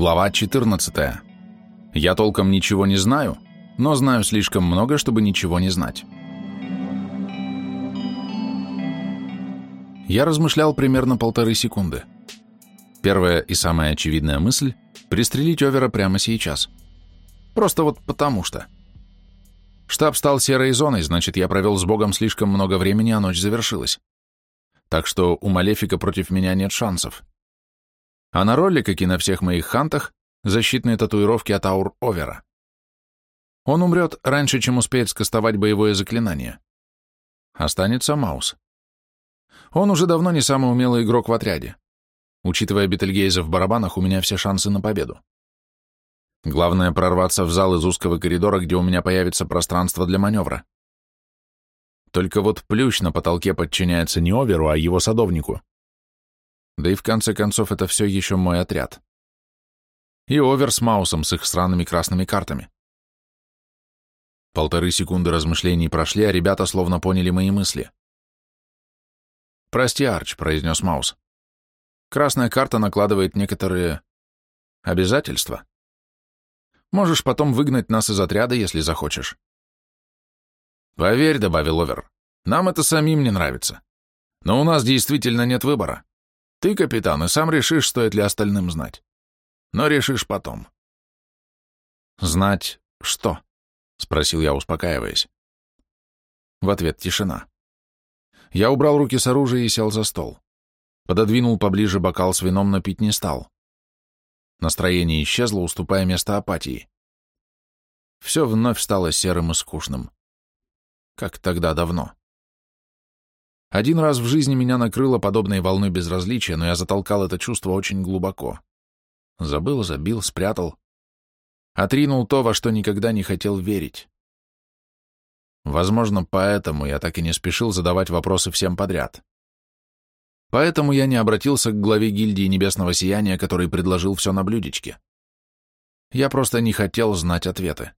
Глава 14. Я толком ничего не знаю, но знаю слишком много, чтобы ничего не знать. Я размышлял примерно полторы секунды. Первая и самая очевидная мысль — пристрелить Овера прямо сейчас. Просто вот потому что. Штаб стал серой зоной, значит, я провел с Богом слишком много времени, а ночь завершилась. Так что у Малефика против меня нет шансов. А на роли, как и на всех моих хантах, защитные татуировки от аур-овера. Он умрет раньше, чем успеет скостовать боевое заклинание. Останется Маус. Он уже давно не самый умелый игрок в отряде. Учитывая Бетельгейза в барабанах, у меня все шансы на победу. Главное прорваться в зал из узкого коридора, где у меня появится пространство для маневра. Только вот плющ на потолке подчиняется не Оверу, а его садовнику. Да и в конце концов это все еще мой отряд. И Овер с Маусом с их сраными красными картами. Полторы секунды размышлений прошли, а ребята словно поняли мои мысли. «Прости, Арч», — произнес Маус. «Красная карта накладывает некоторые... обязательства. Можешь потом выгнать нас из отряда, если захочешь». «Поверь», — добавил Овер, — «нам это самим не нравится. Но у нас действительно нет выбора. Ты, капитан, и сам решишь, стоит ли остальным знать. Но решишь потом. «Знать что?» — спросил я, успокаиваясь. В ответ тишина. Я убрал руки с оружия и сел за стол. Пододвинул поближе бокал с вином, но пить не стал. Настроение исчезло, уступая место апатии. Все вновь стало серым и скучным. Как тогда давно. Один раз в жизни меня накрыло подобной волной безразличия, но я затолкал это чувство очень глубоко. Забыл, забил, спрятал. Отринул то, во что никогда не хотел верить. Возможно, поэтому я так и не спешил задавать вопросы всем подряд. Поэтому я не обратился к главе гильдии Небесного Сияния, который предложил все на блюдечке. Я просто не хотел знать ответы.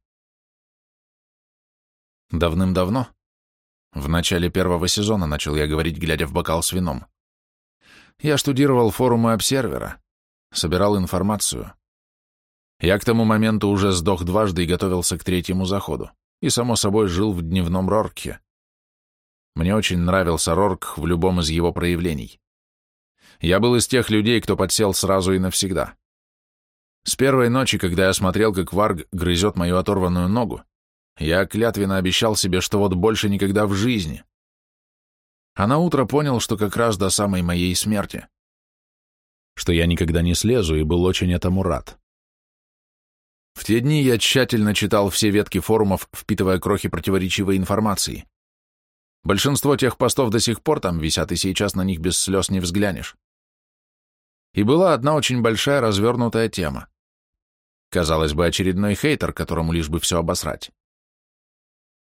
Давным-давно, в начале первого сезона начал я говорить, глядя в бокал с вином. Я штудировал форумы обсервера, собирал информацию. Я к тому моменту уже сдох дважды и готовился к третьему заходу, и, само собой, жил в дневном Роркхе. Мне очень нравился Рорк в любом из его проявлений. Я был из тех людей, кто подсел сразу и навсегда. С первой ночи, когда я смотрел, как Варг грызет мою оторванную ногу, я клятвенно обещал себе, что вот больше никогда в жизни. А на утро понял, что как раз до самой моей смерти. Что я никогда не слезу и был очень этому рад. В те дни я тщательно читал все ветки форумов, впитывая крохи противоречивой информации. Большинство тех постов до сих пор там висят, и сейчас на них без слез не взглянешь. И была одна очень большая развернутая тема. Казалось бы, очередной хейтер, которому лишь бы все обосрать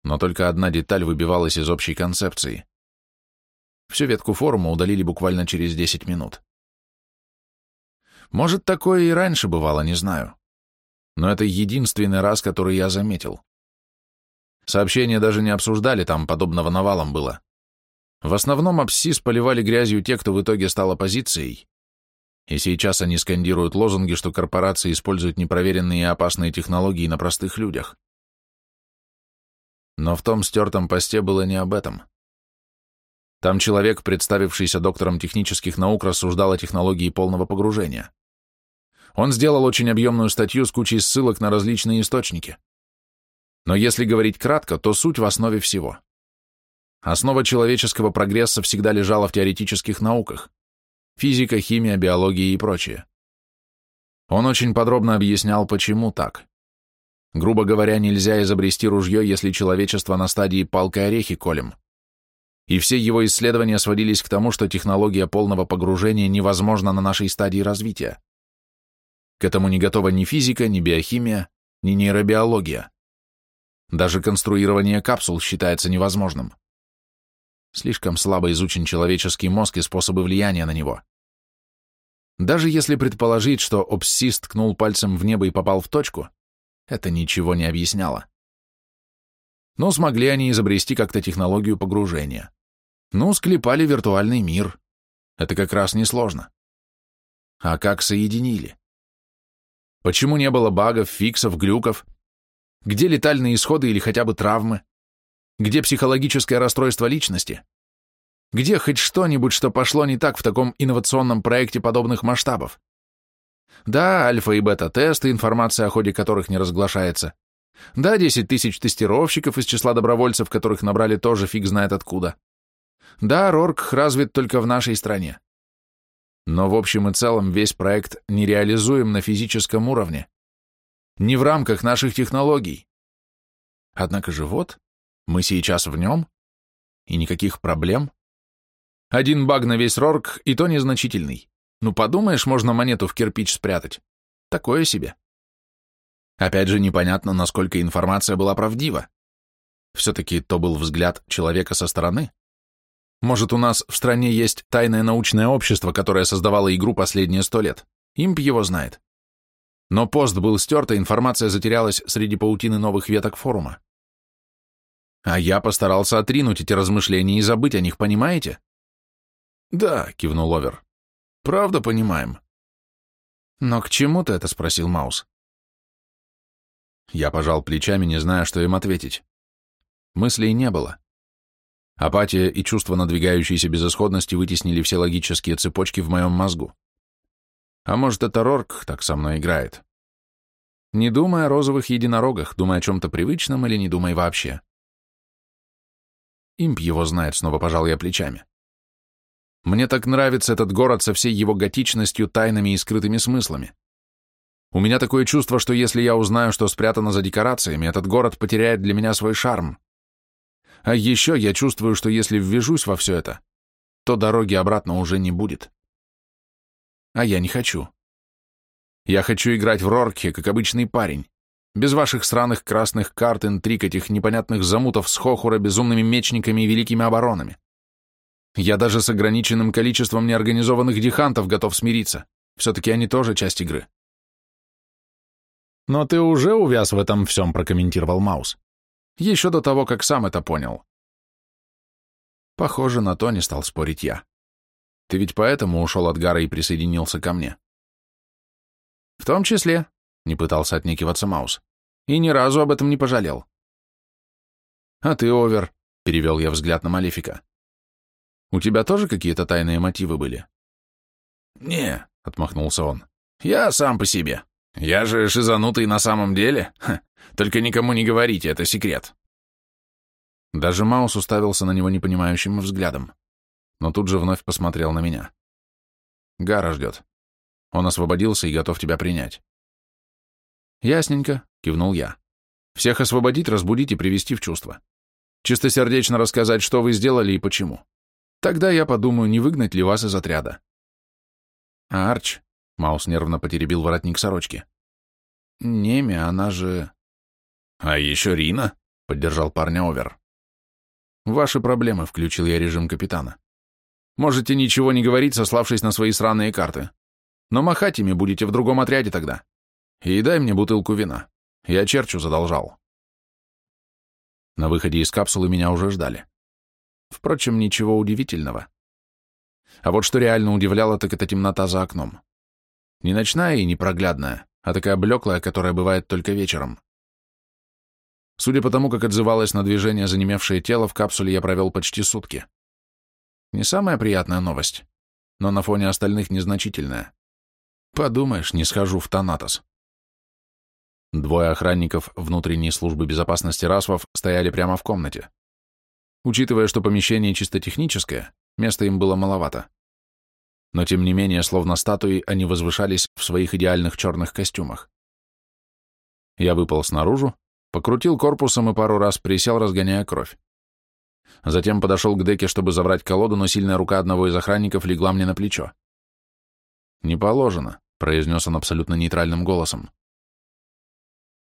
но только одна деталь выбивалась из общей концепции. Всю ветку форума удалили буквально через 10 минут. Может, такое и раньше бывало, не знаю. Но это единственный раз, который я заметил. Сообщения даже не обсуждали, там подобного навалом было. В основном абсцисс поливали грязью те, кто в итоге стал оппозицией. И сейчас они скандируют лозунги, что корпорации используют непроверенные и опасные технологии на простых людях. Но в том стертом посте было не об этом. Там человек, представившийся доктором технических наук, рассуждал о технологии полного погружения. Он сделал очень объемную статью с кучей ссылок на различные источники. Но если говорить кратко, то суть в основе всего. Основа человеческого прогресса всегда лежала в теоретических науках. Физика, химия, биология и прочее. Он очень подробно объяснял, почему так. Грубо говоря, нельзя изобрести ружье, если человечество на стадии палкой-орехи колем. И все его исследования сводились к тому, что технология полного погружения невозможна на нашей стадии развития. К этому не готова ни физика, ни биохимия, ни нейробиология. Даже конструирование капсул считается невозможным. Слишком слабо изучен человеческий мозг и способы влияния на него. Даже если предположить, что Обсис ткнул пальцем в небо и попал в точку, это ничего не объясняло. Но смогли они изобрести как-то технологию погружения. Ну, склепали виртуальный мир. Это как раз несложно. А как соединили? Почему не было багов, фиксов, глюков? Где летальные исходы или хотя бы травмы? Где психологическое расстройство личности? Где хоть что-нибудь, что пошло не так в таком инновационном проекте подобных масштабов? Да, альфа и бета-тесты, информация о ходе которых не разглашается. Да, 10 тысяч тестировщиков из числа добровольцев, которых набрали тоже фиг знает откуда. Да, Рорк развит только в нашей стране. Но в общем и целом весь проект нереализуем на физическом уровне. Не в рамках наших технологий. Однако же вот, мы сейчас в нем, и никаких проблем. Один баг на весь Рорк, и то незначительный. Ну, подумаешь, можно монету в кирпич спрятать. Такое себе. Опять же, непонятно, насколько информация была правдива. Все-таки то был взгляд человека со стороны. Может, у нас в стране есть тайное научное общество, которое создавало игру последние сто лет. Имп его знает. Но пост был стерт, а информация затерялась среди паутины новых веток форума. А я постарался отринуть эти размышления и забыть о них, понимаете? Да, кивнул Овер. Правда понимаем. Но к чему ты это спросил Маус? Я пожал плечами, не зная, что им ответить. Мыслей не было. Апатия и чувство надвигающейся безысходности вытеснили все логические цепочки в моем мозгу. А может, это Рорк так со мной играет? Не думай о розовых единорогах, думай о чем-то привычном или не думай вообще. Имп его знает, снова пожал я плечами. Мне так нравится этот город со всей его готичностью, тайнами и скрытыми смыслами. У меня такое чувство, что если я узнаю, что спрятано за декорациями, этот город потеряет для меня свой шарм. А еще я чувствую, что если ввяжусь во все это, то дороги обратно уже не будет. А я не хочу. Я хочу играть в Рорке, как обычный парень. Без ваших сраных красных карт, интриг, этих непонятных замутов с Хохура, безумными мечниками и великими оборонами. Я даже с ограниченным количеством неорганизованных дихантов готов смириться. Все-таки они тоже часть игры. «Но ты уже увяз в этом всем», — прокомментировал Маус. «Еще до того, как сам это понял». Похоже, на то не стал спорить я. Ты ведь поэтому ушел от Гара и присоединился ко мне. В том числе, — не пытался отнекиваться Маус, — и ни разу об этом не пожалел. А ты, Овер, — перевел я взгляд на Малефика. У тебя тоже какие-то тайные мотивы были? Не, — отмахнулся он, — я сам по себе. Я же шизанутый на самом деле. Ха, только никому не говорите, это секрет. Даже Маус уставился на него непонимающим взглядом, но тут же вновь посмотрел на меня. Гара ждет. Он освободился и готов тебя принять. Ясненько, кивнул я. Всех освободить, разбудить и привести в чувство. Чистосердечно рассказать, что вы сделали и почему. Тогда я подумаю, не выгнать ли вас из отряда. Арч, Маус нервно потеребил воротник сорочки. Неми, она же... А еще Рина, поддержал парня Овер. Ваши проблемы, включил я режим капитана. Можете ничего не говорить, сославшись на свои сраные карты. Но махать ими будете в другом отряде тогда. И дай мне бутылку вина. Я черчу задолжал. На выходе из капсулы меня уже ждали. Впрочем, ничего удивительного. А вот что реально удивляло, так это темнота за окном. Не ночная и непроглядная, а такая блеклая, которая бывает только вечером. Судя по тому, как отзывалось на движение занемевшее тело, в капсуле я провел почти сутки. Не самая приятная новость, но на фоне остальных незначительная. Подумаешь, не схожу в Танатос. Двое охранников внутренней службы безопасности Расвов стояли прямо в комнате. Учитывая, что помещение чисто техническое, места им было маловато. Но тем не менее, словно статуи, они возвышались в своих идеальных черных костюмах. Я выпал снаружи, покрутил корпусом и пару раз присел, разгоняя кровь. Затем подошел к деке, чтобы забрать колоду, но сильная рука одного из охранников легла мне на плечо. «Не положено», — произнес он абсолютно нейтральным голосом.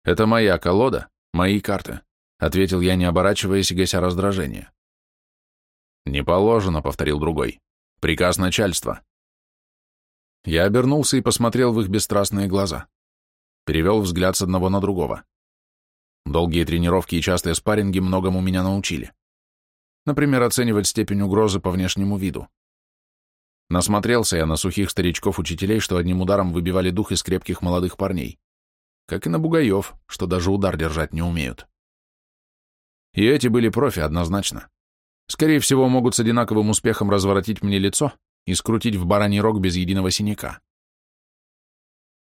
«Это моя колода, мои карты. — ответил я, не оборачиваясь и гася раздражение. «Не положено», — повторил другой. «Приказ начальства». Я обернулся и посмотрел в их бесстрастные глаза. Перевел взгляд с одного на другого. Долгие тренировки и частые спарринги многому меня научили. Например, оценивать степень угрозы по внешнему виду. Насмотрелся я на сухих старичков-учителей, что одним ударом выбивали дух из крепких молодых парней, как и на бугаев, что даже удар держать не умеют. И эти были профи однозначно. Скорее всего, могут с одинаковым успехом разворотить мне лицо и скрутить в бараний рог без единого синяка.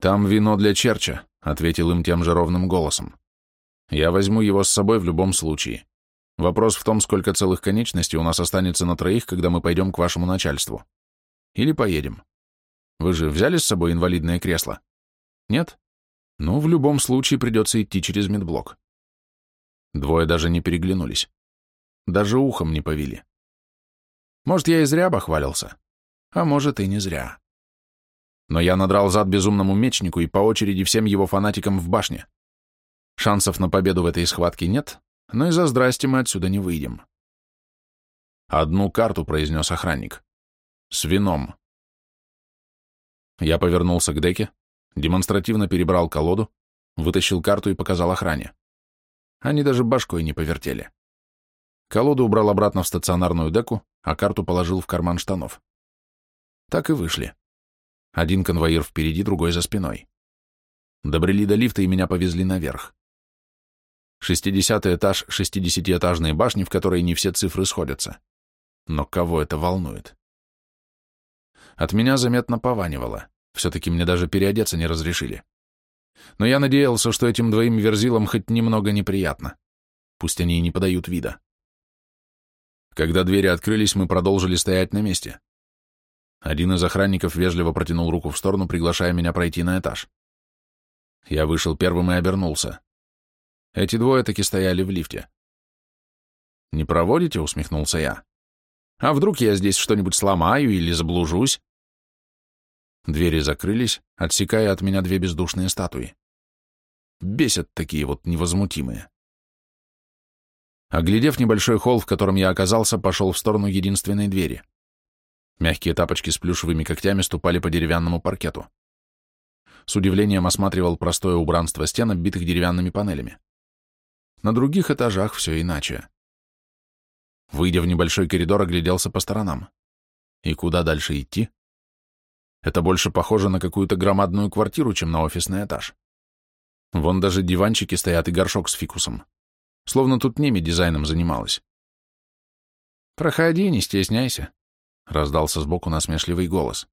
«Там вино для Черча», — ответил им тем же ровным голосом. «Я возьму его с собой в любом случае. Вопрос в том, сколько целых конечностей у нас останется на троих, когда мы пойдем к вашему начальству. Или поедем. Вы же взяли с собой инвалидное кресло? Нет? Ну, в любом случае придется идти через медблок». Двое даже не переглянулись. Даже ухом не повели. Может, я и зря бахвалился, а может, и не зря. Но я надрал зад безумному мечнику и по очереди всем его фанатикам в башне. Шансов на победу в этой схватке нет, но и за здрасте мы отсюда не выйдем. «Одну карту», — произнес охранник. «С вином». Я повернулся к деке, демонстративно перебрал колоду, вытащил карту и показал охране. Они даже башкой не повертели. Колоду убрал обратно в стационарную деку, а карту положил в карман штанов. Так и вышли. Один конвоир впереди, другой за спиной. Добрели до лифта и меня повезли наверх. Шестидесятый этаж шестидесятиэтажной башни, в которой не все цифры сходятся. Но кого это волнует? От меня заметно пованивало. Все-таки мне даже переодеться не разрешили. Но я надеялся, что этим двоим верзилам хоть немного неприятно. Пусть они и не подают вида. Когда двери открылись, мы продолжили стоять на месте. Один из охранников вежливо протянул руку в сторону, приглашая меня пройти на этаж. Я вышел первым и обернулся. Эти двое таки стояли в лифте. «Не проводите?» — усмехнулся я. «А вдруг я здесь что-нибудь сломаю или заблужусь?» Двери закрылись, отсекая от меня две бездушные статуи. Бесят такие вот невозмутимые. Оглядев небольшой холл, в котором я оказался, пошел в сторону единственной двери. Мягкие тапочки с плюшевыми когтями ступали по деревянному паркету. С удивлением осматривал простое убранство стен, оббитых деревянными панелями. На других этажах все иначе. Выйдя в небольшой коридор, огляделся по сторонам. И куда дальше идти? Это больше похоже на какую-то громадную квартиру, чем на офисный этаж. Вон даже диванчики стоят и горшок с фикусом. Словно тут ними дизайном занималась. «Проходи, не стесняйся», — раздался сбоку насмешливый голос.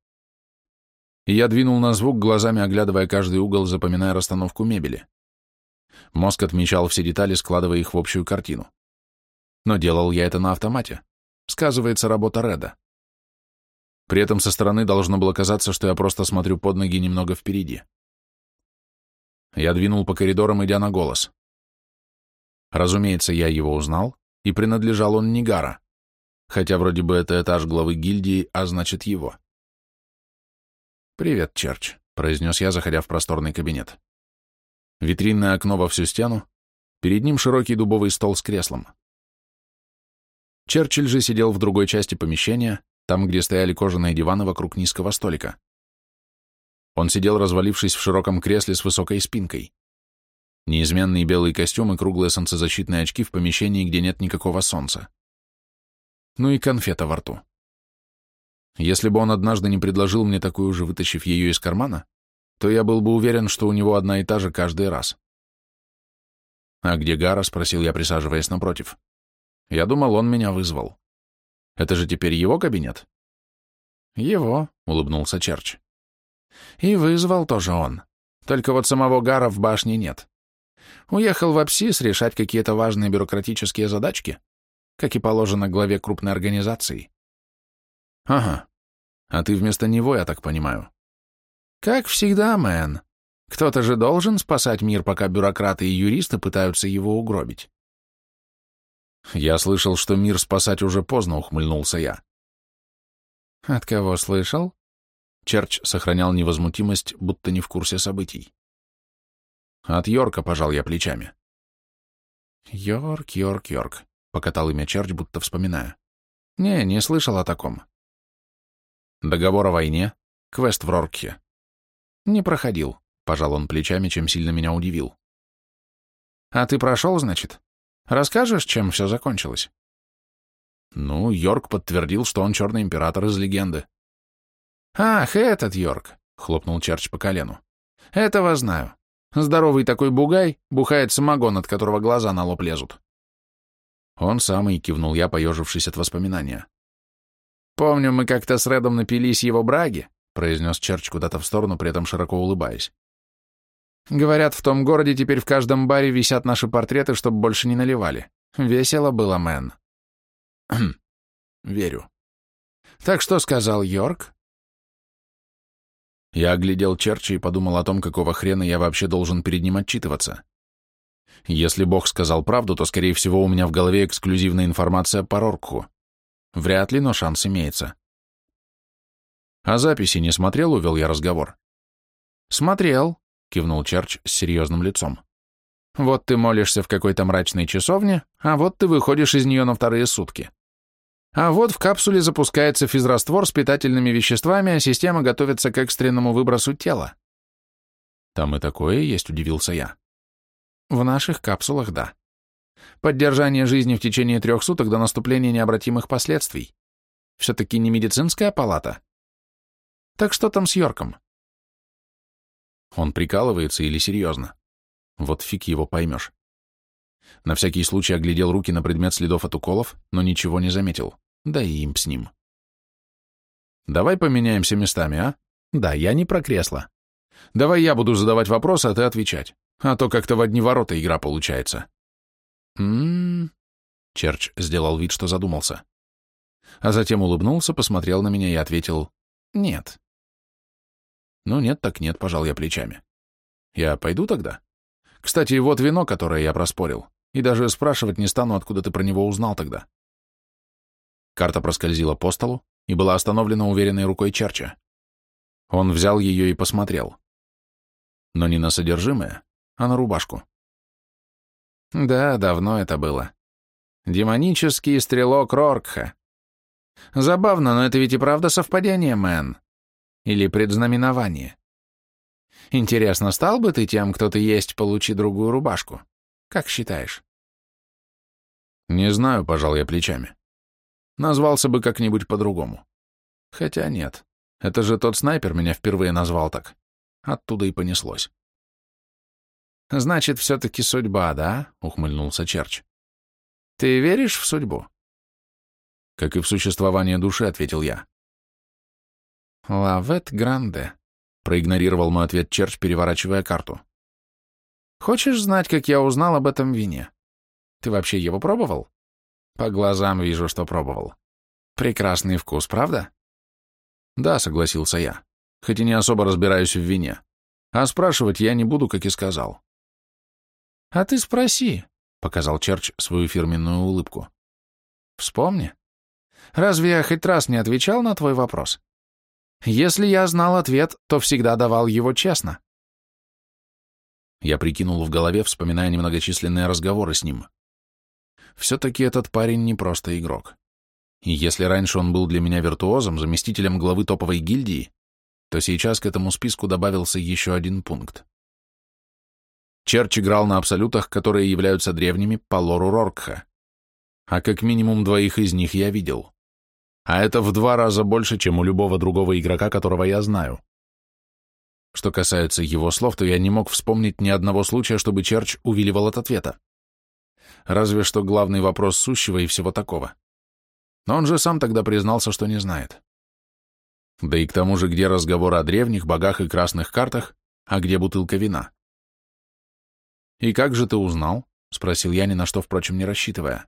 И я двинул на звук, глазами оглядывая каждый угол, запоминая расстановку мебели. Мозг отмечал все детали, складывая их в общую картину. Но делал я это на автомате. Сказывается работа Реда. При этом со стороны должно было казаться, что я просто смотрю под ноги немного впереди. Я двинул по коридорам, идя на голос. Разумеется, я его узнал, и принадлежал он Нигара, хотя вроде бы это этаж главы гильдии, а значит его. «Привет, Черч», — произнес я, заходя в просторный кабинет. Витринное окно во всю стену, перед ним широкий дубовый стол с креслом. Черчилль же сидел в другой части помещения, там, где стояли кожаные диваны вокруг низкого столика. Он сидел, развалившись в широком кресле с высокой спинкой. Неизменный белый костюм и круглые солнцезащитные очки в помещении, где нет никакого солнца. Ну и конфета во рту. Если бы он однажды не предложил мне такую же, вытащив ее из кармана, то я был бы уверен, что у него одна и та же каждый раз. «А где Гара?» — спросил я, присаживаясь напротив. Я думал, он меня вызвал. Это же теперь его кабинет? Его, — улыбнулся Черч. И вызвал тоже он. Только вот самого Гара в башне нет. Уехал в Апсис решать какие-то важные бюрократические задачки, как и положено главе крупной организации. Ага. А ты вместо него, я так понимаю. Как всегда, мэн. Кто-то же должен спасать мир, пока бюрократы и юристы пытаются его угробить. Я слышал, что мир спасать уже поздно, ухмыльнулся я. От кого слышал? Черч сохранял невозмутимость, будто не в курсе событий. От Йорка пожал я плечами. Йорк, Йорк, Йорк, покатал имя Черч, будто вспоминая. Не, не слышал о таком. Договор о войне, квест в Роркхе. Не проходил, пожал он плечами, чем сильно меня удивил. А ты прошел, значит? Расскажешь, чем все закончилось? Ну, Йорк подтвердил, что он черный император из легенды. Ах, этот Йорк, хлопнул Черч по колену. Этого знаю. Здоровый такой бугай, бухает самогон, от которого глаза на лоб лезут. Он самый, кивнул я, поежившись от воспоминания. Помню, мы как-то с Редом напились его браги, произнес Черч куда-то в сторону, при этом широко улыбаясь. Говорят, в том городе теперь в каждом баре висят наши портреты, чтобы больше не наливали. Весело было, мэн. Верю. Так что сказал Йорк? Я оглядел Черча и подумал о том, какого хрена я вообще должен перед ним отчитываться. Если Бог сказал правду, то, скорее всего, у меня в голове эксклюзивная информация по Роркху. Вряд ли, но шанс имеется. А записи не смотрел, увел я разговор. Смотрел, кивнул Черч с серьезным лицом. Вот ты молишься в какой-то мрачной часовне, а вот ты выходишь из нее на вторые сутки. А вот в капсуле запускается физраствор с питательными веществами, а система готовится к экстренному выбросу тела. Там и такое есть, удивился я. В наших капсулах, да. Поддержание жизни в течение трех суток до наступления необратимых последствий. Все-таки не медицинская палата. Так что там с Йорком? Он прикалывается или серьезно? Вот фиг его поймешь. На всякий случай оглядел руки на предмет следов от уколов, но ничего не заметил. Да и им с ним. Давай поменяемся местами, а? Да, я не про кресло. Давай я буду задавать вопросы, а ты отвечать. А то как-то в одни ворота игра получается. М-м-м. Черч сделал вид, что задумался. А затем улыбнулся, посмотрел на меня и ответил «Нет». Ну нет, так нет, пожал я плечами. Я пойду тогда? Кстати, вот вино, которое я проспорил, и даже спрашивать не стану, откуда ты про него узнал тогда. Карта проскользила по столу и была остановлена уверенной рукой Черча. Он взял ее и посмотрел. Но не на содержимое, а на рубашку. Да, давно это было. Демонический стрелок Роркха. Забавно, но это ведь и правда совпадение, мэн. Или предзнаменование. Интересно, стал бы ты тем, кто ты есть, получи другую рубашку? Как считаешь? Не знаю, пожал я плечами. Назвался бы как-нибудь по-другому. Хотя нет, это же тот снайпер меня впервые назвал так. Оттуда и понеслось. «Значит, все-таки судьба, да?» — ухмыльнулся Черч. «Ты веришь в судьбу?» «Как и в существование души», — ответил я. «Лавет Гранде», — проигнорировал мой ответ Черч, переворачивая карту. «Хочешь знать, как я узнал об этом вине? Ты вообще его пробовал?» По глазам вижу, что пробовал. Прекрасный вкус, правда? Да, согласился я, хоть и не особо разбираюсь в вине. А спрашивать я не буду, как и сказал. А ты спроси, показал Черч свою фирменную улыбку. Вспомни. Разве я хоть раз не отвечал на твой вопрос? Если я знал ответ, то всегда давал его честно. Я прикинул в голове, вспоминая немногочисленные разговоры с ним. Все-таки этот парень не просто игрок. И если раньше он был для меня виртуозом, заместителем главы топовой гильдии, то сейчас к этому списку добавился еще один пункт. Черч играл на абсолютах, которые являются древними по лору Роркха. А как минимум двоих из них я видел. А это в два раза больше, чем у любого другого игрока, которого я знаю. Что касается его слов, то я не мог вспомнить ни одного случая, чтобы Черч увиливал от ответа разве что главный вопрос сущего и всего такого. Но он же сам тогда признался, что не знает. Да и к тому же, где разговор о древних, богах и красных картах, а где бутылка вина? «И как же ты узнал?» — спросил я, ни на что, впрочем, не рассчитывая.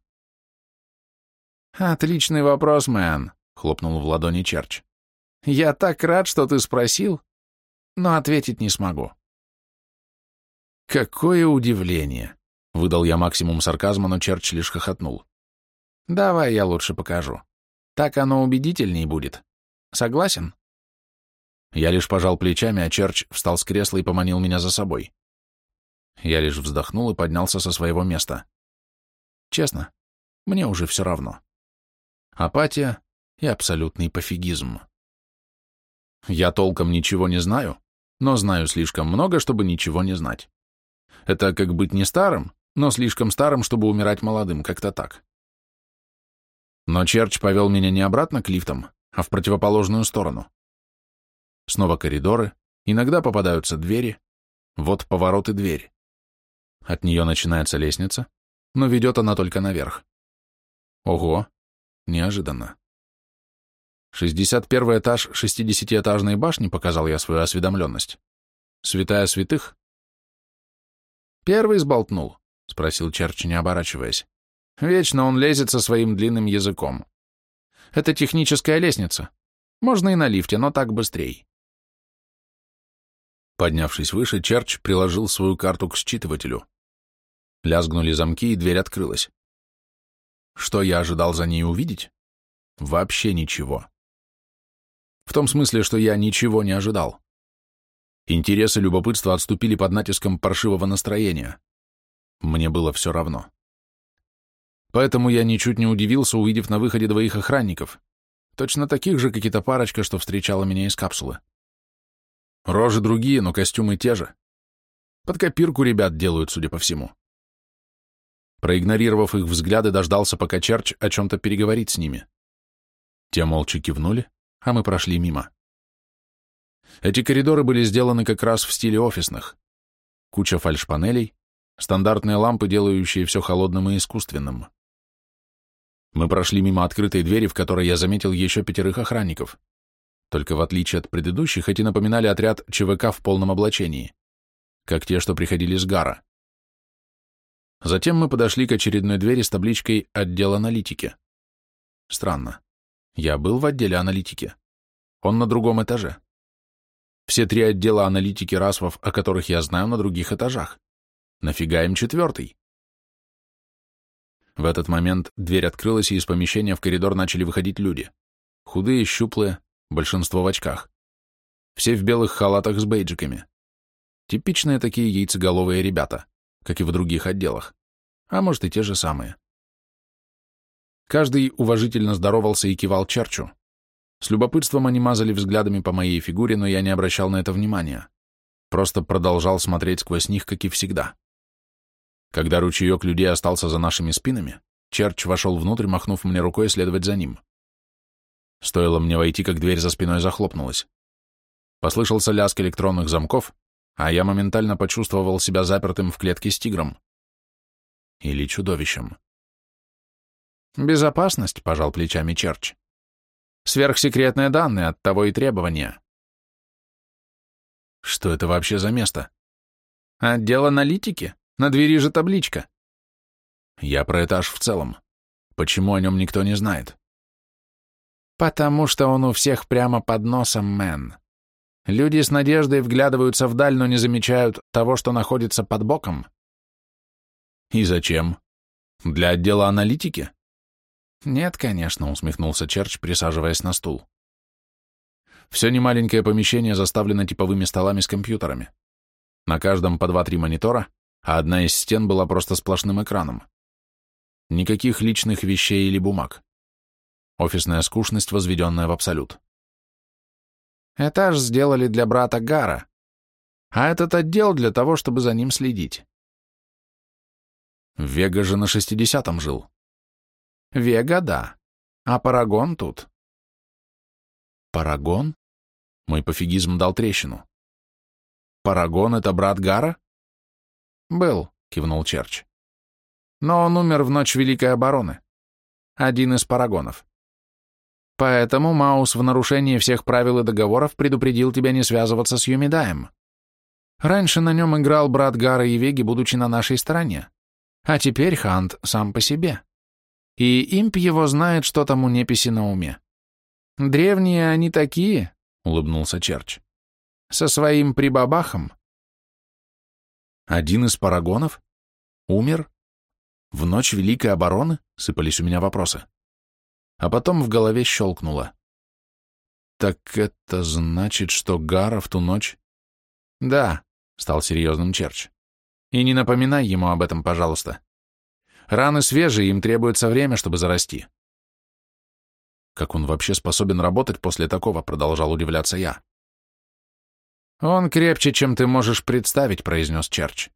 «Отличный вопрос, мэн», — хлопнул в ладони Черч. «Я так рад, что ты спросил, но ответить не смогу». Какое удивление! Выдал я максимум сарказма, но Черч лишь хохотнул. «Давай я лучше покажу. Так оно убедительней будет. Согласен?» Я лишь пожал плечами, а Черч встал с кресла и поманил меня за собой. Я лишь вздохнул и поднялся со своего места. Честно, мне уже все равно. Апатия и абсолютный пофигизм. Я толком ничего не знаю, но знаю слишком много, чтобы ничего не знать. Это как быть не старым, но слишком старым, чтобы умирать молодым, как-то так. Но Черч повел меня не обратно к лифтам, а в противоположную сторону. Снова коридоры, иногда попадаются двери, Вот поворот и дверь. От нее начинается лестница, но ведет она только наверх. Ого, неожиданно. 61 этаж 60-этажной башни, показал я свою осведомленность. Святая святых? Первый сболтнул, спросил Черч, не оборачиваясь. Вечно он лезет со своим длинным языком. Это техническая лестница. Можно и на лифте, но так быстрей. Поднявшись выше, Черч приложил свою карту к считывателю. Лязгнули замки, и дверь открылась. Что я ожидал за ней увидеть? Вообще ничего. В том смысле, что я ничего не ожидал. Интересы любопытства отступили под натиском паршивого настроения. Мне было все равно. Поэтому я ничуть не удивился, увидев на выходе двоих охранников, точно таких же, как и та парочка, что встречала меня из капсулы. Рожи другие, но костюмы те же. Под копирку ребят делают, судя по всему. Проигнорировав их взгляды, дождался, пока Черч о чем-то переговорит с ними. Те молча кивнули, а мы прошли мимо. Эти коридоры были сделаны как раз в стиле офисных. Куча фальшпанелей, стандартные лампы, делающие все холодным и искусственным. Мы прошли мимо открытой двери, в которой я заметил еще пятерых охранников. Только в отличие от предыдущих, эти напоминали отряд ЧВК в полном облачении, как те, что приходили с Гара. Затем мы подошли к очередной двери с табличкой «Отдел аналитики». Странно. Я был в отделе аналитики. Он на другом этаже. Все три отдела аналитики РАСВов, о которых я знаю, на других этажах. Нафига им четвертый? В этот момент дверь открылась, и из помещения в коридор начали выходить люди. Худые, щуплые, большинство в очках. Все в белых халатах с бейджиками. Типичные такие яйцеголовые ребята, как и в других отделах. А может и те же самые. Каждый уважительно здоровался и кивал Черчу. С любопытством они мазали взглядами по моей фигуре, но я не обращал на это внимания. Просто продолжал смотреть сквозь них, как и всегда. Когда ручеек людей остался за нашими спинами, Черч вошел внутрь, махнув мне рукой следовать за ним. Стоило мне войти, как дверь за спиной захлопнулась. Послышался лязг электронных замков, а я моментально почувствовал себя запертым в клетке с тигром. Или чудовищем. «Безопасность», — пожал плечами Черч. «Сверхсекретные данные, от того и требования». «Что это вообще за место?» «Отдел аналитики», на двери же табличка. Я про этаж в целом. Почему о нем никто не знает? Потому что он у всех прямо под носом, мэн. Люди с надеждой вглядываются вдаль, но не замечают того, что находится под боком. И зачем? Для отдела аналитики? Нет, конечно, усмехнулся Черч, присаживаясь на стул. Все немаленькое помещение заставлено типовыми столами с компьютерами. На каждом по два-три монитора, а одна из стен была просто сплошным экраном. Никаких личных вещей или бумаг. Офисная скучность, возведенная в абсолют. Этаж сделали для брата Гара, а этот отдел для того, чтобы за ним следить. Вега же на шестидесятом жил. Вега, да, а Парагон тут. Парагон? Мой пофигизм дал трещину. Парагон — это брат Гара? «Был», — кивнул Черч. «Но он умер в ночь Великой Обороны. Один из парагонов. Поэтому Маус в нарушении всех правил и договоров предупредил тебя не связываться с Юмидаем. Раньше на нем играл брат Гара и Веги, будучи на нашей стороне. А теперь Хант сам по себе. И имп его знает, что там у неписи на уме. Древние они такие, — улыбнулся Черч. Со своим прибабахом один из парагонов? Умер? В ночь Великой Обороны? Сыпались у меня вопросы. А потом в голове щелкнуло. Так это значит, что Гара в ту ночь... Да, стал серьезным Черч. И не напоминай ему об этом, пожалуйста. Раны свежие, им требуется время, чтобы зарасти. Как он вообще способен работать после такого, продолжал удивляться я. «Он крепче, чем ты можешь представить», — произнес Черч.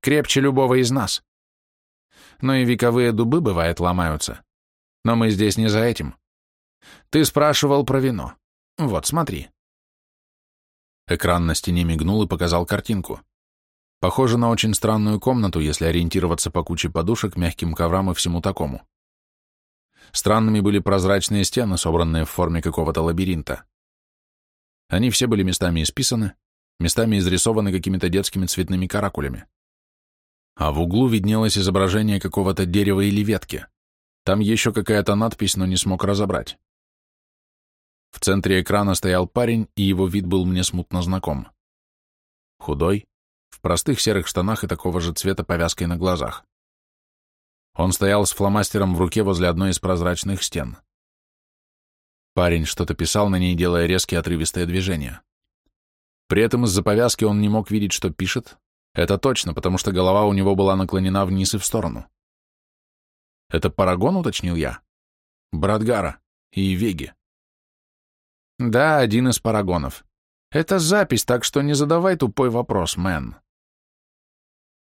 «Крепче любого из нас. Но и вековые дубы, бывает, ломаются. Но мы здесь не за этим. Ты спрашивал про вино. Вот, смотри». Экран на стене мигнул и показал картинку. Похоже на очень странную комнату, если ориентироваться по куче подушек, мягким коврам и всему такому. Странными были прозрачные стены, собранные в форме какого-то лабиринта. Они все были местами исписаны, местами изрисованы какими-то детскими цветными каракулями. А в углу виднелось изображение какого-то дерева или ветки. Там еще какая-то надпись, но не смог разобрать. В центре экрана стоял парень, и его вид был мне смутно знаком. Худой, в простых серых штанах и такого же цвета повязкой на глазах. Он стоял с фломастером в руке возле одной из прозрачных стен. Парень что-то писал на ней, делая резкие отрывистые движения. При этом из-за повязки он не мог видеть, что пишет. Это точно, потому что голова у него была наклонена вниз и в сторону. «Это Парагон?» — уточнил я. «Брат Гара и Веги». «Да, один из Парагонов. Это запись, так что не задавай тупой вопрос, мэн».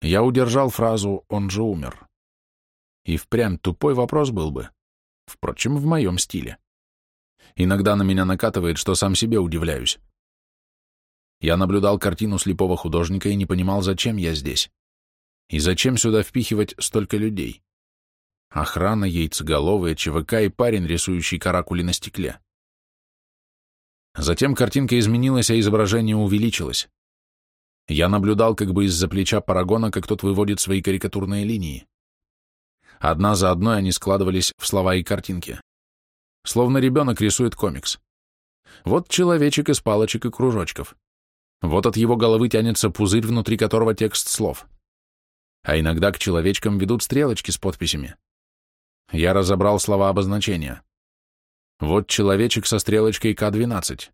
Я удержал фразу «он же умер». И впрямь тупой вопрос был бы. Впрочем, в моем стиле. Иногда на меня накатывает, что сам себе удивляюсь. Я наблюдал картину слепого художника и не понимал, зачем я здесь. И зачем сюда впихивать столько людей? Охрана, яйцеголовые, ЧВК и парень, рисующий каракули на стекле. Затем картинка изменилась, а изображение увеличилось. Я наблюдал как бы из-за плеча Парагона, как тот выводит свои карикатурные линии. Одна за одной они складывались в слова и картинки. Словно ребенок рисует комикс. Вот человечек из палочек и кружочков. Вот от его головы тянется пузырь, внутри которого текст слов. А иногда к человечкам ведут стрелочки с подписями. Я разобрал слова обозначения. Вот человечек со стрелочкой К-12.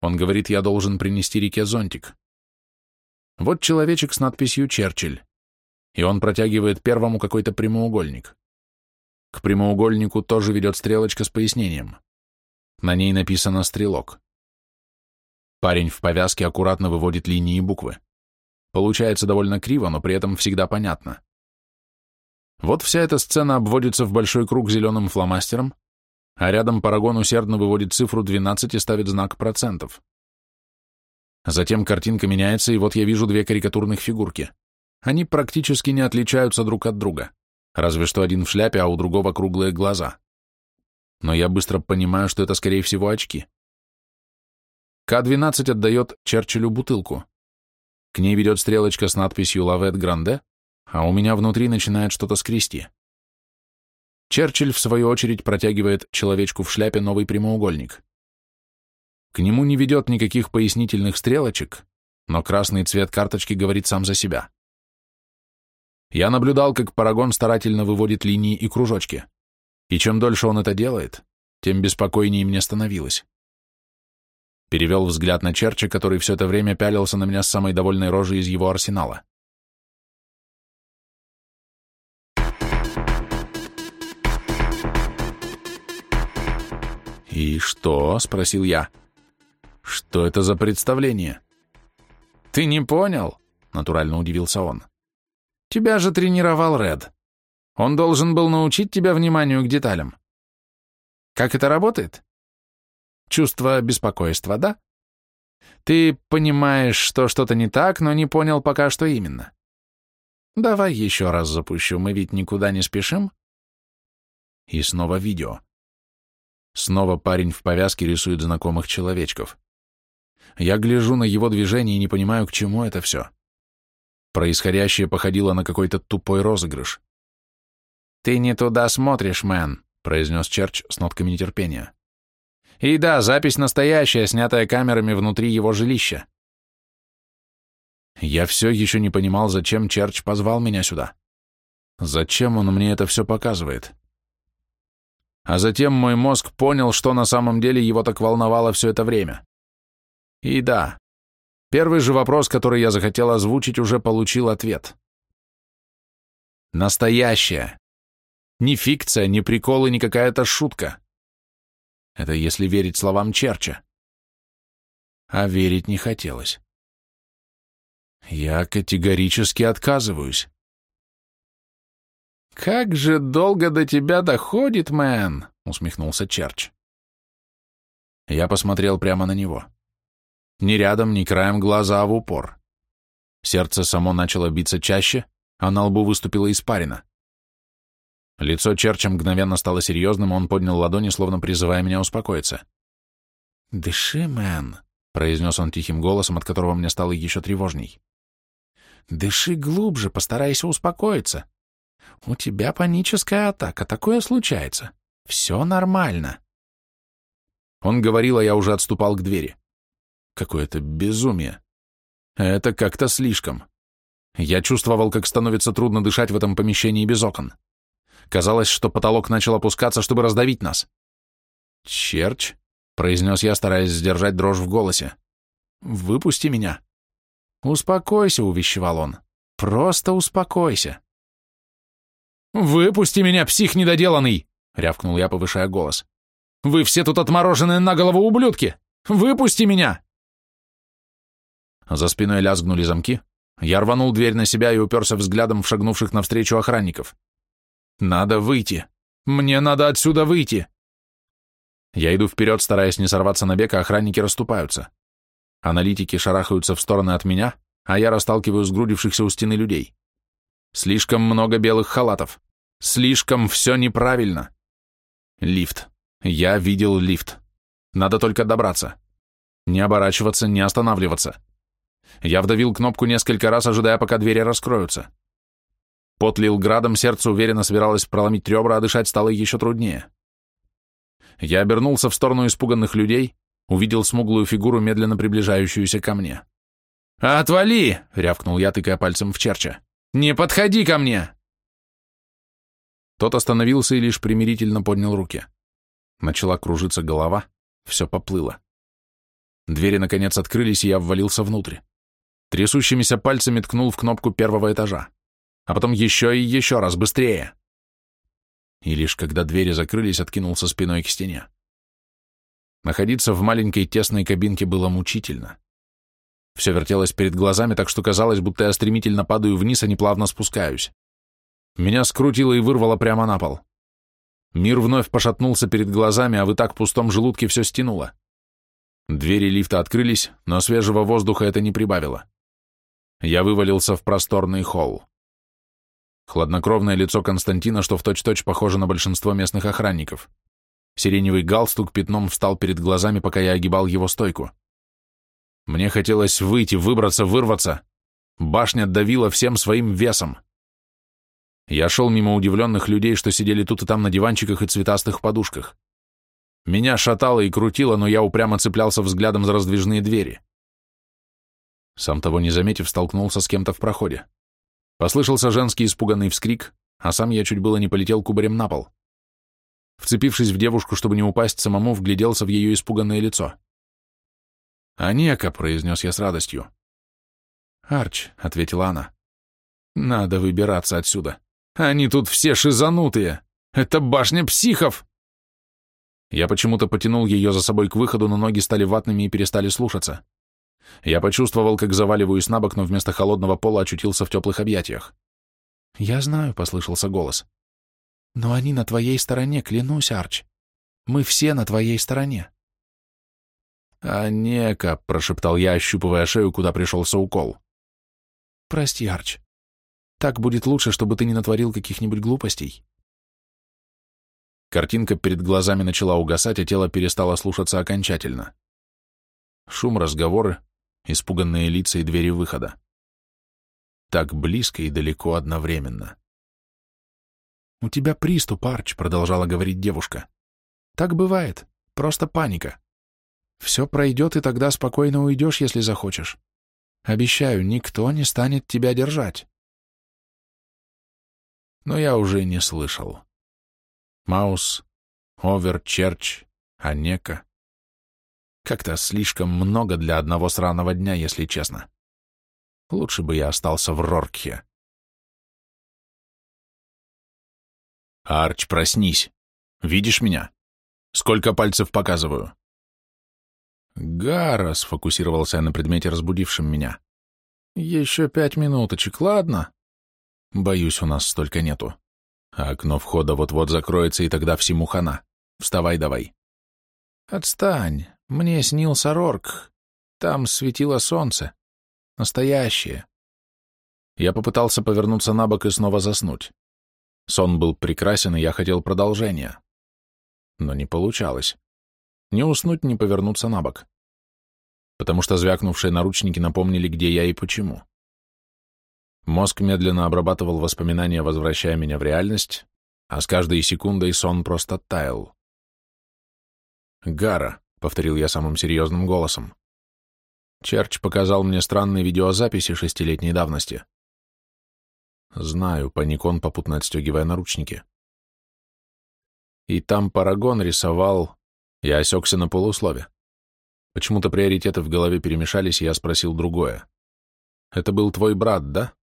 Он говорит, я должен принести реке зонтик. Вот человечек с надписью «Черчилль» и он протягивает первому какой-то прямоугольник. К прямоугольнику тоже ведет стрелочка с пояснением. На ней написано «стрелок». Парень в повязке аккуратно выводит линии и буквы. Получается довольно криво, но при этом всегда понятно. Вот вся эта сцена обводится в большой круг зеленым фломастером, а рядом Парагон усердно выводит цифру 12 и ставит знак процентов. Затем картинка меняется, и вот я вижу две карикатурных фигурки. Они практически не отличаются друг от друга, разве что один в шляпе, а у другого круглые глаза. Но я быстро понимаю, что это, скорее всего, очки. К-12 отдает Черчиллю бутылку. К ней ведет стрелочка с надписью «Лавет Гранде», а у меня внутри начинает что-то скрести. Черчилль, в свою очередь, протягивает человечку в шляпе новый прямоугольник. К нему не ведет никаких пояснительных стрелочек, но красный цвет карточки говорит сам за себя. Я наблюдал, как Парагон старательно выводит линии и кружочки. И чем дольше он это делает, тем беспокойнее мне становилось. Перевел взгляд на Черча, который все это время пялился на меня с самой довольной рожей из его арсенала. «И что?» — спросил я. «Что это за представление?» «Ты не понял?» — натурально удивился он. Тебя же тренировал Ред. Он должен был научить тебя вниманию к деталям. Как это работает? Чувство беспокойства, да? Ты понимаешь, что что-то не так, но не понял пока, что именно. Давай еще раз запущу, мы ведь никуда не спешим. И снова видео. Снова парень в повязке рисует знакомых человечков. Я гляжу на его движение и не понимаю, к чему это все. Происходящее походило на какой-то тупой розыгрыш. «Ты не туда смотришь, мэн», — произнес Черч с нотками нетерпения. «И да, запись настоящая, снятая камерами внутри его жилища». Я все еще не понимал, зачем Черч позвал меня сюда. Зачем он мне это все показывает? А затем мой мозг понял, что на самом деле его так волновало все это время. И да, Первый же вопрос, который я захотел озвучить, уже получил ответ. Настоящая. Не фикция, не прикол и не какая-то шутка. Это если верить словам Черча. А верить не хотелось. Я категорически отказываюсь. «Как же долго до тебя доходит, мэн!» — усмехнулся Черч. Я посмотрел прямо на него. Ни рядом, ни краем глаза, а в упор. Сердце само начало биться чаще, а на лбу выступила испарина. Лицо Черча мгновенно стало серьезным, он поднял ладони, словно призывая меня успокоиться. «Дыши, мэн», — произнес он тихим голосом, от которого мне стало еще тревожней. «Дыши глубже, постарайся успокоиться. У тебя паническая атака, такое случается. Все нормально». Он говорил, а я уже отступал к двери. Какое-то безумие. Это как-то слишком. Я чувствовал, как становится трудно дышать в этом помещении без окон. Казалось, что потолок начал опускаться, чтобы раздавить нас. «Черч», — произнес я, стараясь сдержать дрожь в голосе, — «выпусти меня». «Успокойся», — увещевал он. «Просто успокойся». «Выпусти меня, псих недоделанный!» — рявкнул я, повышая голос. «Вы все тут отмороженные на голову ублюдки! Выпусти меня!» За спиной лязгнули замки. Я рванул дверь на себя и уперся взглядом в шагнувших навстречу охранников. «Надо выйти! Мне надо отсюда выйти!» Я иду вперед, стараясь не сорваться на бег, а охранники расступаются. Аналитики шарахаются в стороны от меня, а я расталкиваю сгрудившихся у стены людей. Слишком много белых халатов. Слишком все неправильно. Лифт. Я видел лифт. Надо только добраться. Не оборачиваться, не останавливаться. Я вдавил кнопку несколько раз, ожидая, пока двери раскроются. Пот лил градом, сердце уверенно собиралось проломить ребра, а дышать стало еще труднее. Я обернулся в сторону испуганных людей, увидел смуглую фигуру, медленно приближающуюся ко мне. «Отвали!» — рявкнул я, тыкая пальцем в Черча. «Не подходи ко мне!» Тот остановился и лишь примирительно поднял руки. Начала кружиться голова, все поплыло. Двери, наконец, открылись, и я ввалился внутрь. Трясущимися пальцами ткнул в кнопку первого этажа. А потом еще и еще раз, быстрее. И лишь когда двери закрылись, откинулся спиной к стене. Находиться в маленькой тесной кабинке было мучительно. Все вертелось перед глазами, так что казалось, будто я стремительно падаю вниз, а не плавно спускаюсь. Меня скрутило и вырвало прямо на пол. Мир вновь пошатнулся перед глазами, а в и так пустом желудке все стянуло. Двери лифта открылись, но свежего воздуха это не прибавило. Я вывалился в просторный холл. Хладнокровное лицо Константина, что в точь-точь -точь похоже на большинство местных охранников. Сиреневый галстук пятном встал перед глазами, пока я огибал его стойку. Мне хотелось выйти, выбраться, вырваться. Башня давила всем своим весом. Я шел мимо удивленных людей, что сидели тут и там на диванчиках и цветастых подушках. Меня шатало и крутило, но я упрямо цеплялся взглядом за раздвижные двери. Сам того не заметив, столкнулся с кем-то в проходе. Послышался женский испуганный вскрик, а сам я чуть было не полетел кубарем на пол. Вцепившись в девушку, чтобы не упасть самому, вгляделся в ее испуганное лицо. «Анека», — произнес я с радостью. «Арч», — ответила она. «Надо выбираться отсюда. Они тут все шизанутые. Это башня психов!» Я почему-то потянул ее за собой к выходу, но ноги стали ватными и перестали слушаться. Я почувствовал, как заваливаюсь на бок, но вместо холодного пола очутился в теплых объятиях. «Я знаю», — послышался голос. «Но они на твоей стороне, клянусь, Арч. Мы все на твоей стороне». «А нека», — прошептал я, ощупывая шею, куда пришелся укол. «Прости, Арч. Так будет лучше, чтобы ты не натворил каких-нибудь глупостей». Картинка перед глазами начала угасать, а тело перестало слушаться окончательно. Шум, разговоры, испуганные лица и двери выхода. Так близко и далеко одновременно. «У тебя приступ, Арч», — продолжала говорить девушка. «Так бывает. Просто паника. Все пройдет, и тогда спокойно уйдешь, если захочешь. Обещаю, никто не станет тебя держать». Но я уже не слышал. Маус, Оверчерч, Анека. Как-то слишком много для одного сраного дня, если честно. Лучше бы я остался в Роркхе. Арч, проснись. Видишь меня? Сколько пальцев показываю? Гара, сфокусировался я на предмете, разбудившем меня. Еще пять минуточек, ладно? Боюсь, у нас столько нету. Окно входа вот-вот закроется, и тогда всему хана. Вставай давай. Отстань. Мне снился Рорк. Там светило солнце. Настоящее. Я попытался повернуться на бок и снова заснуть. Сон был прекрасен, и я хотел продолжения. Но не получалось. Не уснуть, не повернуться на бок. Потому что звякнувшие наручники напомнили, где я и почему. Мозг медленно обрабатывал воспоминания, возвращая меня в реальность, а с каждой секундой сон просто таял. «Гара», — повторил я самым серьезным голосом. Черч показал мне странные видеозаписи шестилетней давности. Знаю, паник он, попутно отстегивая наручники. И там Парагон рисовал... Я осекся на полуслове. Почему-то приоритеты в голове перемешались, и я спросил другое. «Это был твой брат, да?»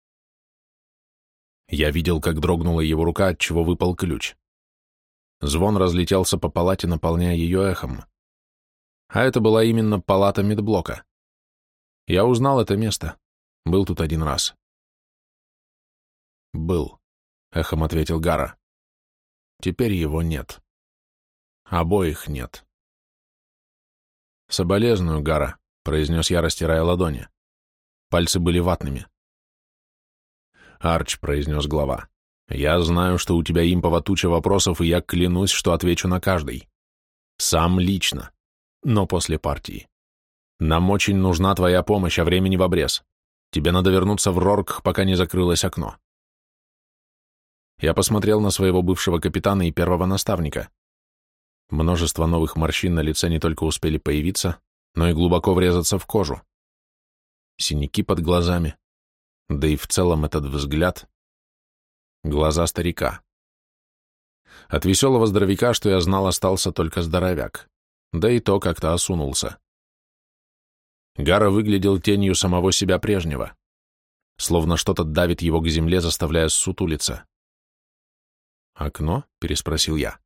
Я видел, как дрогнула его рука, от чего выпал ключ. Звон разлетелся по палате, наполняя ее эхом. А это была именно палата медблока. Я узнал это место. Был тут один раз. «Был», — эхом ответил Гара. «Теперь его нет. Обоих нет». «Соболезную, Гара», — произнес я, растирая ладони. Пальцы были ватными. «Арч», — произнес глава, — «я знаю, что у тебя импова туча вопросов, и я клянусь, что отвечу на каждый. Сам лично, но после партии. Нам очень нужна твоя помощь, а времени в обрез. Тебе надо вернуться в Рорк, пока не закрылось окно. Я посмотрел на своего бывшего капитана и первого наставника. Множество новых морщин на лице не только успели появиться, но и глубоко врезаться в кожу. Синяки под глазами, да и в целом этот взгляд. Глаза старика. От веселого здоровяка, что я знал, остался только здоровяк, да и то как-то осунулся. Гара выглядел тенью самого себя прежнего, словно что-то давит его к земле, заставляя сутулиться. «Окно?» — переспросил я.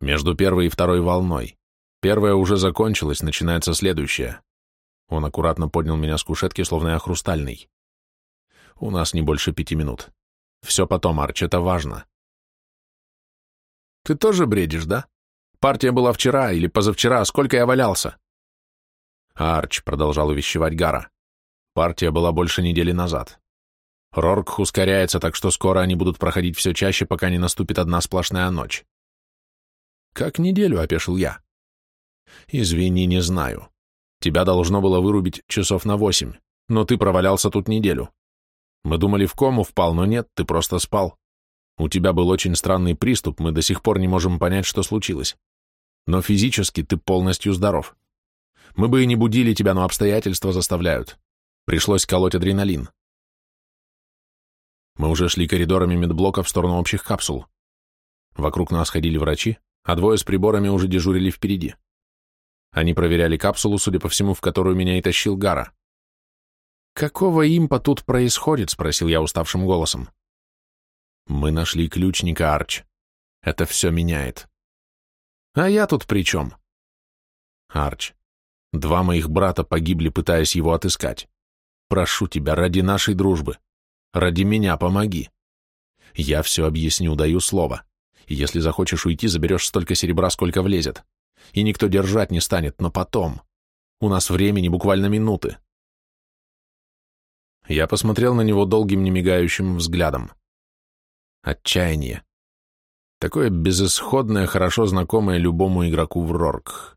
«Между первой и второй волной. Первая уже закончилась, начинается следующая». Он аккуратно поднял меня с кушетки, словно я хрустальный. «У нас не больше пяти минут. Все потом, Арч, это важно». «Ты тоже бредишь, да? Партия была вчера или позавчера, сколько я валялся?» «Арч», — продолжал увещевать Гара, — «партия была больше недели назад. Рорк ускоряется, так что скоро они будут проходить все чаще, пока не наступит одна сплошная ночь. Как неделю, опешил я. Извини, не знаю. Тебя должно было вырубить часов на восемь, но ты провалялся тут неделю. Мы думали, в кому впал, но нет, ты просто спал. У тебя был очень странный приступ, мы до сих пор не можем понять, что случилось. Но физически ты полностью здоров. Мы бы и не будили тебя, но обстоятельства заставляют. Пришлось колоть адреналин. Мы уже шли коридорами медблока в сторону общих капсул. Вокруг нас ходили врачи, а двое с приборами уже дежурили впереди. Они проверяли капсулу, судя по всему, в которую меня и тащил Гара. «Какого импа тут происходит?» — спросил я уставшим голосом. «Мы нашли ключника, Арч. Это все меняет». «А я тут при чем?» «Арч, два моих брата погибли, пытаясь его отыскать. Прошу тебя, ради нашей дружбы, Ради меня помоги. Я все объясню, даю слово. Если захочешь уйти, заберешь столько серебра, сколько влезет. И никто держать не станет, но потом. У нас времени буквально минуты. Я посмотрел на него долгим немигающим взглядом. Отчаяние. Такое безысходное, хорошо знакомое любому игроку в Рорк.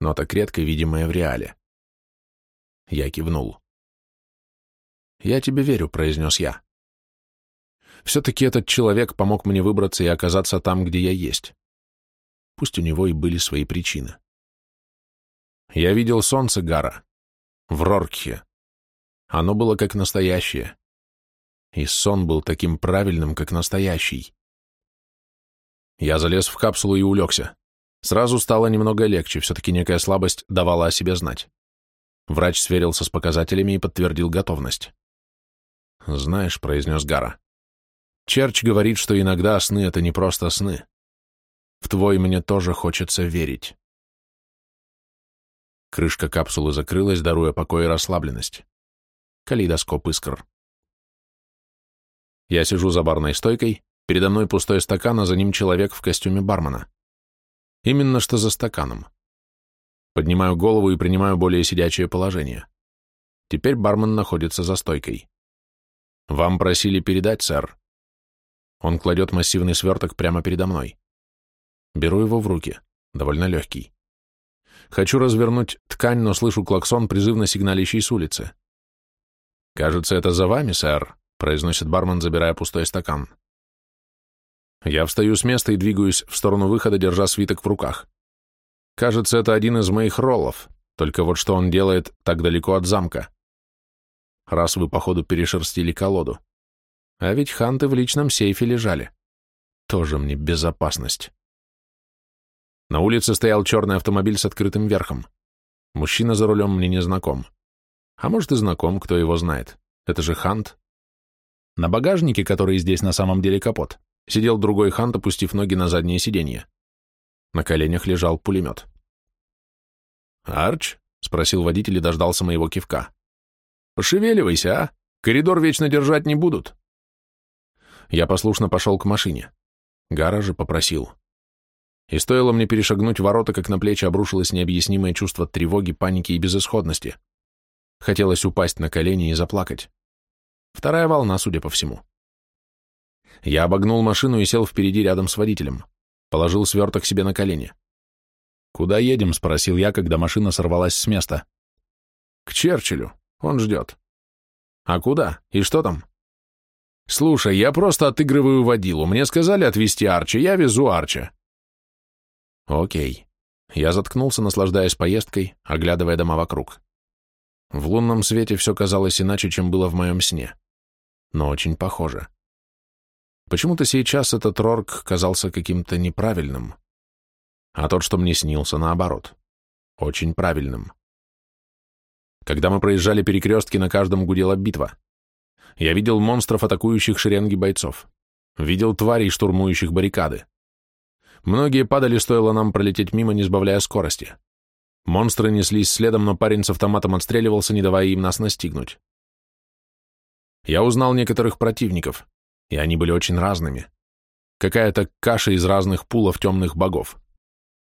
Но так редко видимое в реале. Я кивнул. «Я тебе верю», — произнес я. «Все-таки этот человек помог мне выбраться и оказаться там, где я есть. Пусть у него и были свои причины. Я видел солнце Гара в Роркхе. Оно было как настоящее. И сон был таким правильным, как настоящий. Я залез в капсулу и улегся. Сразу стало немного легче, все-таки некая слабость давала о себе знать. Врач сверился с показателями и подтвердил готовность. «Знаешь», — произнес Гара, — «Черч говорит, что иногда сны — это не просто сны. В твой мне тоже хочется верить». Крышка капсулы закрылась, даруя покой и расслабленность. Калейдоскоп искр. Я сижу за барной стойкой, передо мной пустой стакан, а за ним человек в костюме бармена. Именно что за стаканом. Поднимаю голову и принимаю более сидячее положение. Теперь бармен находится за стойкой. Вам просили передать, сэр. Он кладет массивный сверток прямо передо мной. Беру его в руки, довольно легкий. Хочу развернуть ткань, но слышу клаксон, призывно сигналящий с улицы. «Кажется, это за вами, сэр», — произносит бармен, забирая пустой стакан. Я встаю с места и двигаюсь в сторону выхода, держа свиток в руках. Кажется, это один из моих роллов, только вот что он делает так далеко от замка. Раз вы, походу, перешерстили колоду. А ведь ханты в личном сейфе лежали. Тоже мне безопасность. На улице стоял черный автомобиль с открытым верхом. Мужчина за рулем мне не знаком. А может и знаком, кто его знает. Это же Хант. На багажнике, который здесь на самом деле капот, сидел другой Хант, опустив ноги на заднее сиденье. На коленях лежал пулемет. «Арч?» — спросил водитель и дождался моего кивка. «Пошевеливайся, а! Коридор вечно держать не будут!» Я послушно пошел к машине. Гара же попросил. И стоило мне перешагнуть ворота, как на плечи обрушилось необъяснимое чувство тревоги, паники и безысходности. Хотелось упасть на колени и заплакать. Вторая волна, судя по всему. Я обогнул машину и сел впереди рядом с водителем. Положил сверток себе на колени. «Куда едем?» — спросил я, когда машина сорвалась с места. «К Черчиллю. Он ждет». «А куда? И что там?» «Слушай, я просто отыгрываю водилу. Мне сказали отвезти Арчи, я везу Арча». «Окей». Я заткнулся, наслаждаясь поездкой, оглядывая дома вокруг. В лунном свете все казалось иначе, чем было в моем сне. Но очень похоже. Почему-то сейчас этот Рорк казался каким-то неправильным. А тот, что мне снился, наоборот. Очень правильным. Когда мы проезжали перекрестки, на каждом гудела битва. Я видел монстров, атакующих шеренги бойцов. Видел тварей, штурмующих баррикады. Многие падали, стоило нам пролететь мимо, не сбавляя скорости. Монстры неслись следом, но парень с автоматом отстреливался, не давая им нас настигнуть. Я узнал некоторых противников, и они были очень разными. Какая-то каша из разных пулов темных богов.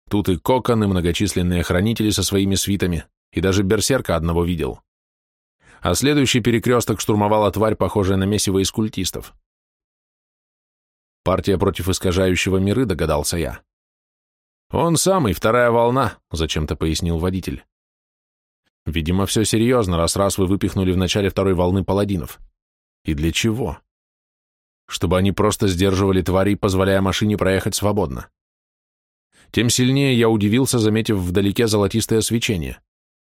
Тут и коконы, многочисленные хранители со своими свитами, и даже берсерка одного видел. А следующий перекресток штурмовала тварь, похожая на месиво из культистов. Партия против искажающего миры, догадался я. «Он самый, вторая волна», — зачем-то пояснил водитель. «Видимо, все серьезно, раз-раз вы выпихнули в начале второй волны паладинов. И для чего? Чтобы они просто сдерживали тварей, позволяя машине проехать свободно. Тем сильнее я удивился, заметив вдалеке золотистое свечение.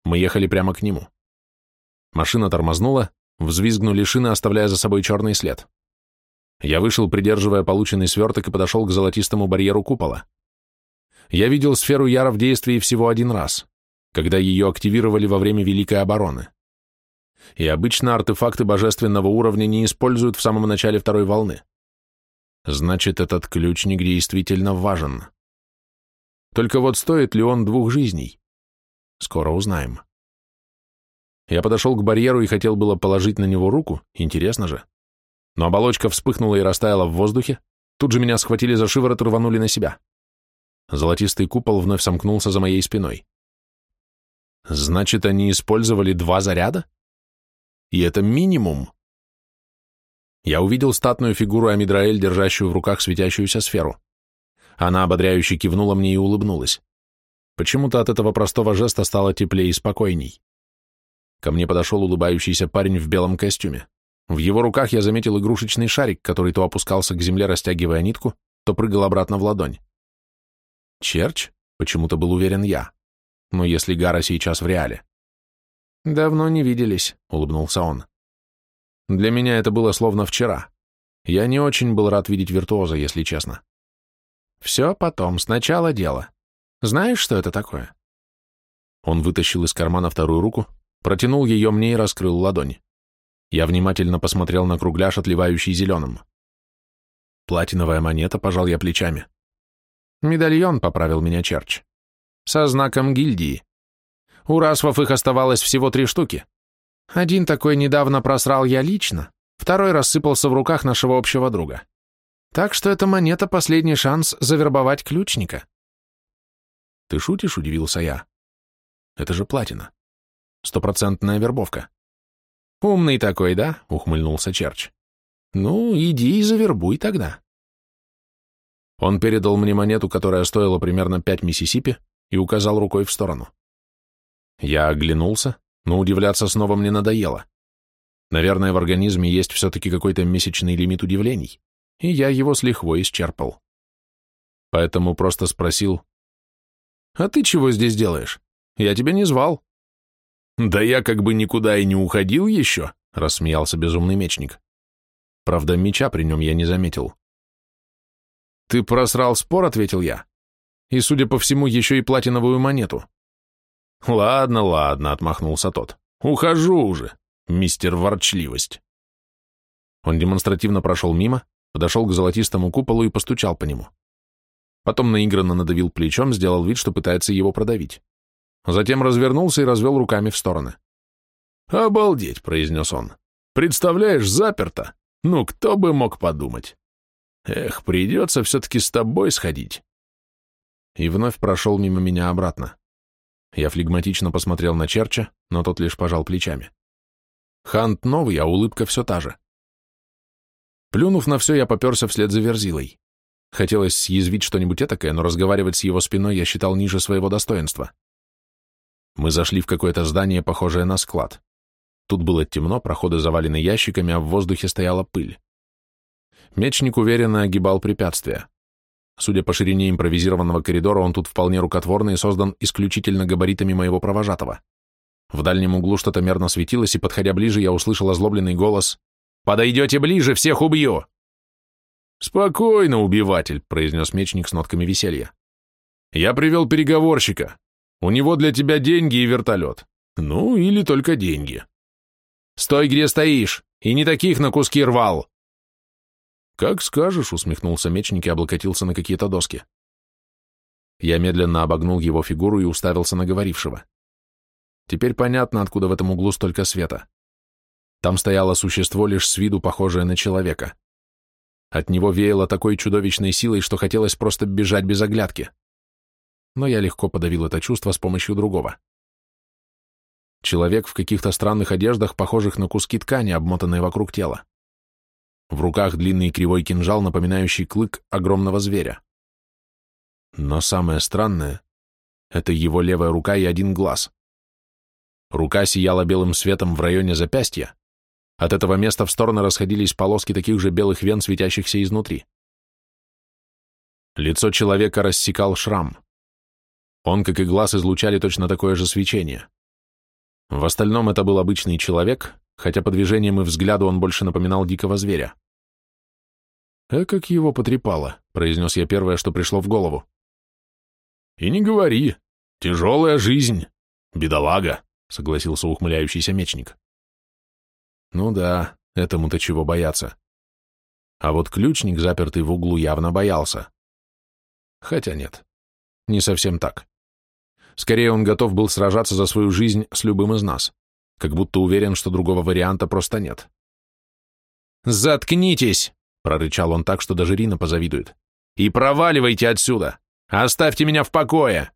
Мы ехали прямо к нему. Машина тормознула, взвизгнули шины, оставляя за собой черный след. Я вышел, придерживая полученный сверток, и подошел к золотистому барьеру купола. Я видел сферу Яра в действии всего один раз, когда ее активировали во время Великой обороны. И обычно артефакты божественного уровня не используют в самом начале второй волны. Значит, этот ключник действительно важен. Только вот стоит ли он двух жизней? Скоро узнаем. Я подошел к барьеру и хотел было положить на него руку, интересно же. Но оболочка вспыхнула и растаяла в воздухе, тут же меня схватили за шиворот и рванули на себя. Золотистый купол вновь сомкнулся за моей спиной. Значит, они использовали два заряда? И это минимум. Я увидел статную фигуру Амидраэль, держащую в руках светящуюся сферу. Она ободряюще кивнула мне и улыбнулась. Почему-то от этого простого жеста стало теплее и спокойней. Ко мне подошел улыбающийся парень в белом костюме. В его руках я заметил игрушечный шарик, который то опускался к земле, растягивая нитку, то прыгал обратно в ладонь. Черч? Почему-то был уверен я. Но если Гара сейчас в реале. Давно не виделись, улыбнулся он. Для меня это было словно вчера. Я не очень был рад видеть виртуоза, если честно. Все потом, сначала дело. Знаешь, что это такое? Он вытащил из кармана вторую руку, протянул ее мне и раскрыл ладонь. Я внимательно посмотрел на кругляш, отливающий зеленым. Платиновая монета, пожал я плечами. Медальон, поправил меня Черч. Со знаком гильдии. У расвов их оставалось всего три штуки. Один такой недавно просрал я лично, второй рассыпался в руках нашего общего друга. Так что эта монета — последний шанс завербовать ключника. Ты шутишь, удивился я. Это же платина. Стопроцентная вербовка. Умный такой, да? Ухмыльнулся Черч. Ну, иди и завербуй тогда. Он передал мне монету, которая стоила примерно пять Миссисипи, и указал рукой в сторону. Я оглянулся, но удивляться снова мне надоело. Наверное, в организме есть все-таки какой-то месячный лимит удивлений, и я его с лихвой исчерпал. Поэтому просто спросил, «А ты чего здесь делаешь? Я тебя не звал». «Да я как бы никуда и не уходил еще», — рассмеялся безумный мечник. Правда, меча при нем я не заметил. «Ты просрал спор», — ответил я. «И, судя по всему, еще и платиновую монету». «Ладно, ладно», — отмахнулся тот. «Ухожу уже, мистер Ворчливость». Он демонстративно прошел мимо, подошел к золотистому куполу и постучал по нему. Потом наигранно надавил плечом, сделал вид, что пытается его продавить. Затем развернулся и развел руками в стороны. «Обалдеть», — произнес он. «Представляешь, заперто. Ну, кто бы мог подумать? Эх, придется все-таки с тобой сходить». И вновь прошел мимо меня обратно. Я флегматично посмотрел на Черча, но тот лишь пожал плечами. Хант новый, а улыбка все та же. Плюнув на все, я поперся вслед за Верзилой. Хотелось съязвить что-нибудь этакое, но разговаривать с его спиной я считал ниже своего достоинства. Мы зашли в какое-то здание, похожее на склад. Тут было темно, проходы завалены ящиками, а в воздухе стояла пыль. Мечник уверенно огибал препятствия. Судя по ширине импровизированного коридора, он тут вполне рукотворный и создан исключительно габаритами моего провожатого. В дальнем углу что-то мерно светилось, и, подходя ближе, я услышал озлобленный голос «Подойдете ближе, всех убью!» «Спокойно, убиватель», — произнес мечник с нотками веселья. «Я привел переговорщика. У него для тебя деньги и вертолет. Ну, или только деньги». «Стой, где стоишь, и не таких на куски рвал!» «Как скажешь», — усмехнулся мечник и облокотился на какие-то доски. Я медленно обогнул его фигуру и уставился на говорившего. Теперь понятно, откуда в этом углу столько света. Там стояло существо, лишь с виду похожее на человека. От него веяло такой чудовищной силой, что хотелось просто бежать без оглядки. Но я легко подавил это чувство с помощью другого. Человек в каких-то странных одеждах, похожих на куски ткани, обмотанные вокруг тела. В руках длинный кривой кинжал, напоминающий клык огромного зверя. Но самое странное — это его левая рука и один глаз. Рука сияла белым светом в районе запястья. От этого места в стороны расходились полоски таких же белых вен, светящихся изнутри. Лицо человека рассекал шрам. Он, как и глаз, излучали точно такое же свечение. В остальном это был обычный человек, хотя по движениям и взгляду он больше напоминал дикого зверя. «А как его потрепало», — произнес я первое, что пришло в голову. «И не говори. Тяжелая жизнь. Бедолага», — согласился ухмыляющийся мечник. «Ну да, этому-то чего бояться. А вот ключник, запертый в углу, явно боялся. Хотя нет, не совсем так. Скорее, он готов был сражаться за свою жизнь с любым из нас, как будто уверен, что другого варианта просто нет. «Заткнитесь!» — прорычал он так, что даже Рина позавидует. «И проваливайте отсюда! Оставьте меня в покое!»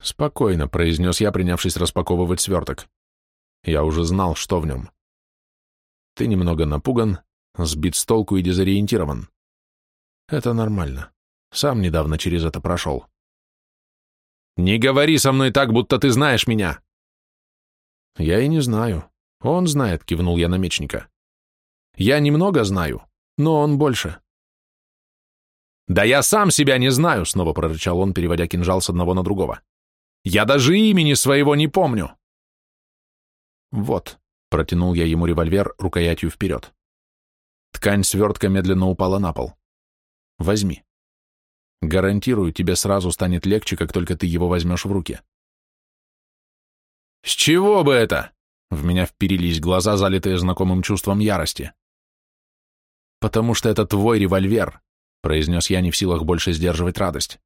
«Спокойно», — произнес я, принявшись распаковывать сверток. Я уже знал, что в нем. Ты немного напуган, сбит с толку и дезориентирован. Это нормально. Сам недавно через это прошел. «Не говори со мной так, будто ты знаешь меня!» «Я и не знаю. Он знает», — кивнул я на мечника. «Я немного знаю, но он больше». «Да я сам себя не знаю», — снова прорычал он, переводя кинжал с одного на другого. «Я даже имени своего не помню». «Вот», — протянул я ему револьвер рукоятью вперед. Ткань свертка медленно упала на пол. «Возьми». Гарантирую, тебе сразу станет легче, как только ты его возьмешь в руки. С чего бы это? В меня вперились глаза, залитые знакомым чувством ярости. Потому что это твой револьвер, произнес я не в силах больше сдерживать радость.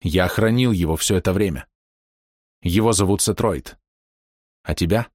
Я хранил его все это время. Его зовут Сетроид. А тебя?